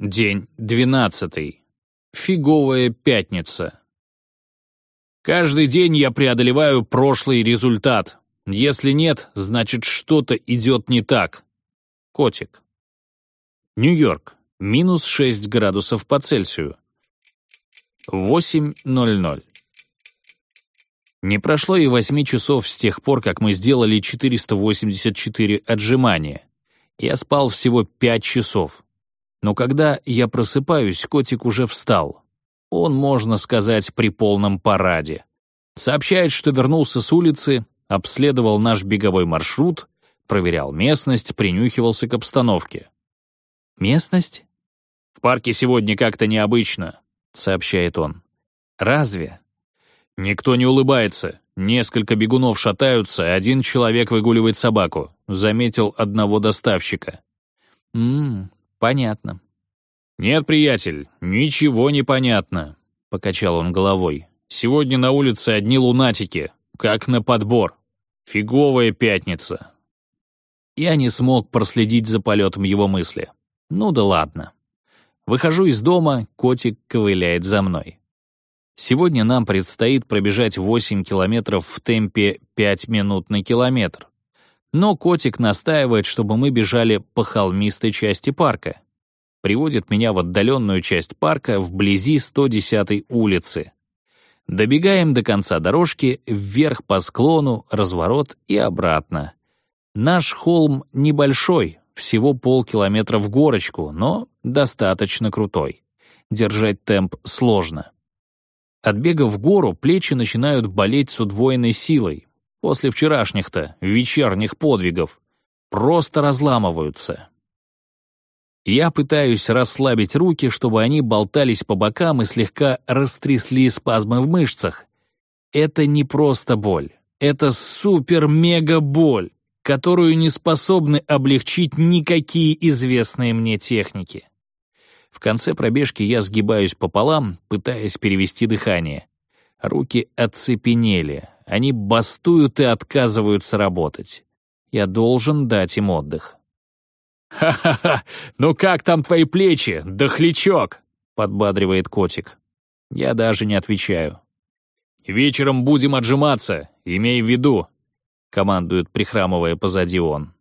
День двенадцатый. Фиговая пятница. Каждый день я преодолеваю прошлый результат. Если нет, значит что-то идет не так. Котик. Нью-Йорк. Минус 6 градусов по Цельсию. 8.00. Не прошло и 8 часов с тех пор, как мы сделали 484 отжимания. Я спал всего 5 часов. Но когда я просыпаюсь, котик уже встал. Он, можно сказать, при полном параде. Сообщает, что вернулся с улицы, обследовал наш беговой маршрут, проверял местность, принюхивался к обстановке. «Местность?» «В парке сегодня как-то необычно», — сообщает он. «Разве?» Никто не улыбается. Несколько бегунов шатаются, один человек выгуливает собаку. Заметил одного доставщика. «Ммм, понятно». «Нет, приятель, ничего не понятно», — покачал он головой. «Сегодня на улице одни лунатики, как на подбор. Фиговая пятница». Я не смог проследить за полетом его мысли. Ну да ладно. Выхожу из дома, котик ковыляет за мной. Сегодня нам предстоит пробежать 8 километров в темпе 5 минут на километр. Но котик настаивает, чтобы мы бежали по холмистой части парка. Приводит меня в отдаленную часть парка вблизи 110-й улицы. Добегаем до конца дорожки, вверх по склону, разворот и обратно. Наш холм небольшой, всего полкилометра в горочку, но достаточно крутой. Держать темп сложно. От бега в гору плечи начинают болеть с удвоенной силой. После вчерашних-то вечерних подвигов. Просто разламываются. Я пытаюсь расслабить руки, чтобы они болтались по бокам и слегка растрясли спазмы в мышцах. Это не просто боль. Это супер-мега-боль, которую не способны облегчить никакие известные мне техники. В конце пробежки я сгибаюсь пополам, пытаясь перевести дыхание. Руки оцепенели, они бастуют и отказываются работать. Я должен дать им отдых. «Ха-ха-ха! Ну как там твои плечи, дохлячок?» — подбадривает котик. Я даже не отвечаю. «Вечером будем отжиматься, имей в виду», — командует, прихрамывая позади он.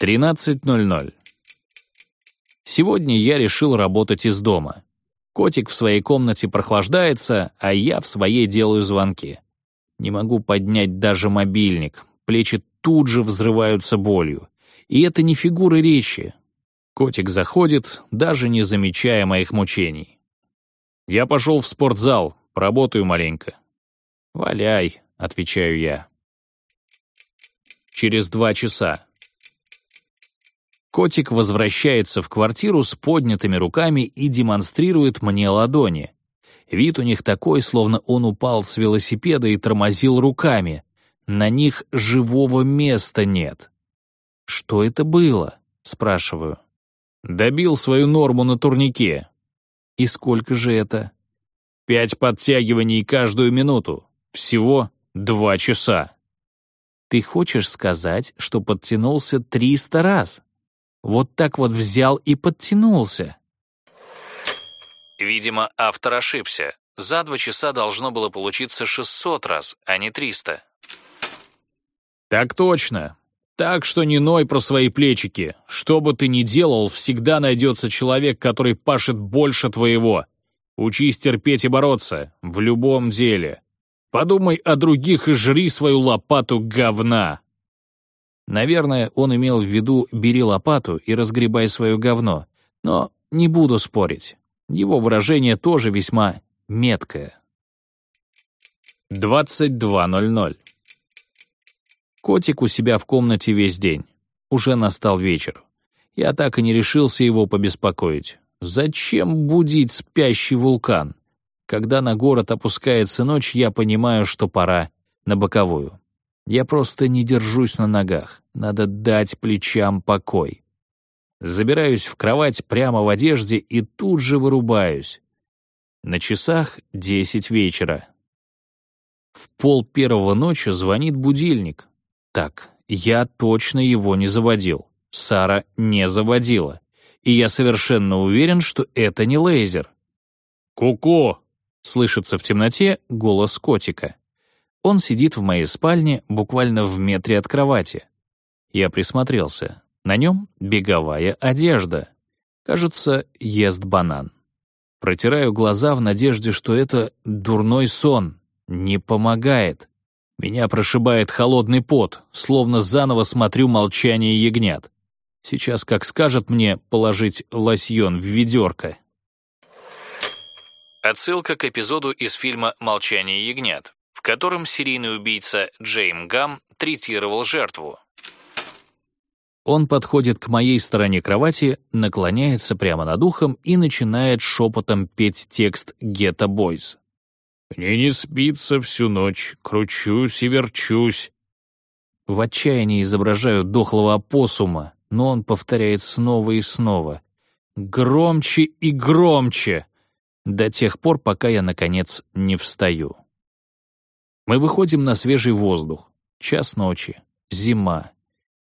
13.00. Сегодня я решил работать из дома. Котик в своей комнате прохлаждается, а я в своей делаю звонки. Не могу поднять даже мобильник, плечи тут же взрываются болью. И это не фигуры речи. Котик заходит, даже не замечая моих мучений. «Я пошел в спортзал, поработаю маленько». «Валяй», — отвечаю я. Через два часа. Котик возвращается в квартиру с поднятыми руками и демонстрирует мне ладони. Вид у них такой, словно он упал с велосипеда и тормозил руками. На них живого места нет. «Что это было?» — спрашиваю. «Добил свою норму на турнике». «И сколько же это?» «Пять подтягиваний каждую минуту. Всего два часа». «Ты хочешь сказать, что подтянулся триста раз?» Вот так вот взял и подтянулся. Видимо, автор ошибся. За два часа должно было получиться 600 раз, а не 300. Так точно. Так что не ной про свои плечики. Что бы ты ни делал, всегда найдется человек, который пашет больше твоего. Учись терпеть и бороться. В любом деле. Подумай о других и жри свою лопату говна. Наверное, он имел в виду «бери лопату и разгребай свое говно», но не буду спорить. Его выражение тоже весьма меткое. 22.00 Котик у себя в комнате весь день. Уже настал вечер. Я так и не решился его побеспокоить. Зачем будить спящий вулкан? Когда на город опускается ночь, я понимаю, что пора на боковую. Я просто не держусь на ногах. Надо дать плечам покой. Забираюсь в кровать прямо в одежде и тут же вырубаюсь. На часах десять вечера. В пол первого ночи звонит будильник. Так, я точно его не заводил. Сара не заводила. и я совершенно уверен, что это не лазер. «Ку-ку!» — слышится в темноте голос котика. Он сидит в моей спальне буквально в метре от кровати. Я присмотрелся. На нем беговая одежда. Кажется, ест банан. Протираю глаза в надежде, что это дурной сон. Не помогает. Меня прошибает холодный пот, словно заново смотрю «Молчание ягнят». Сейчас, как скажет мне, положить лосьон в ведерко. Отсылка к эпизоду из фильма «Молчание ягнят», в котором серийный убийца Джейм Гам третировал жертву. Он подходит к моей стороне кровати, наклоняется прямо над ухом и начинает шепотом петь текст «Гетто Бойз». «Мне не спится всю ночь, кручусь и верчусь». В отчаянии изображаю дохлого опоссума, но он повторяет снова и снова. Громче и громче! До тех пор, пока я, наконец, не встаю. Мы выходим на свежий воздух. Час ночи. Зима.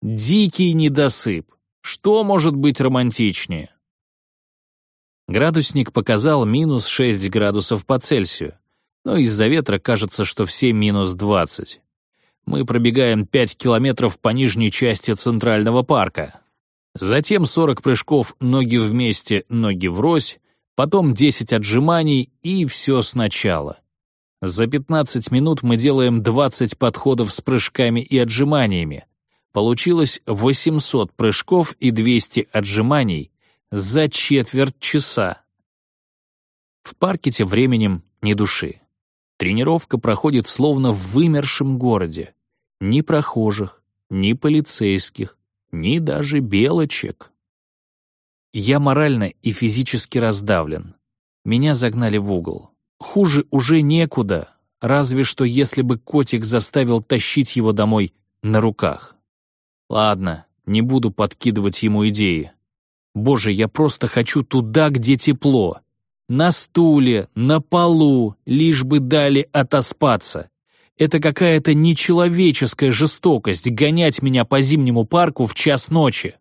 Дикий недосып. Что может быть романтичнее? Градусник показал минус 6 градусов по Цельсию, но из-за ветра кажется, что все минус 20. Мы пробегаем 5 километров по нижней части Центрального парка. Затем 40 прыжков ноги вместе, ноги врозь, потом 10 отжиманий и все сначала. За 15 минут мы делаем 20 подходов с прыжками и отжиманиями. Получилось 800 прыжков и 200 отжиманий за четверть часа. В парке тем временем ни души. Тренировка проходит словно в вымершем городе. Ни прохожих, ни полицейских, ни даже белочек. Я морально и физически раздавлен. Меня загнали в угол. Хуже уже некуда, разве что если бы котик заставил тащить его домой на руках. Ладно, не буду подкидывать ему идеи. Боже, я просто хочу туда, где тепло. На стуле, на полу, лишь бы дали отоспаться. Это какая-то нечеловеческая жестокость гонять меня по зимнему парку в час ночи.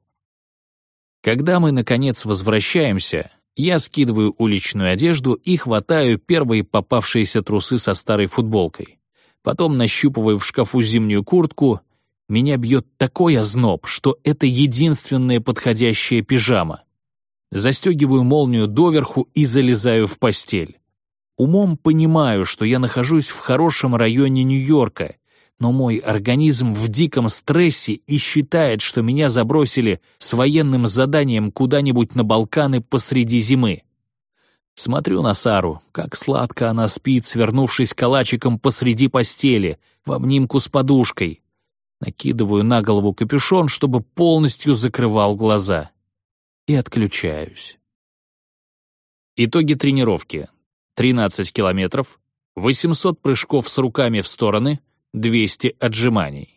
Когда мы, наконец, возвращаемся, я скидываю уличную одежду и хватаю первые попавшиеся трусы со старой футболкой. Потом нащупываю в шкафу зимнюю куртку. Меня бьет такой озноб, что это единственная подходящая пижама. Застегиваю молнию доверху и залезаю в постель. Умом понимаю, что я нахожусь в хорошем районе Нью-Йорка, но мой организм в диком стрессе и считает, что меня забросили с военным заданием куда-нибудь на Балканы посреди зимы. Смотрю на Сару, как сладко она спит, свернувшись калачиком посреди постели, в обнимку с подушкой. Накидываю на голову капюшон, чтобы полностью закрывал глаза. И отключаюсь. Итоги тренировки. 13 километров, 800 прыжков с руками в стороны — 200 отжиманий.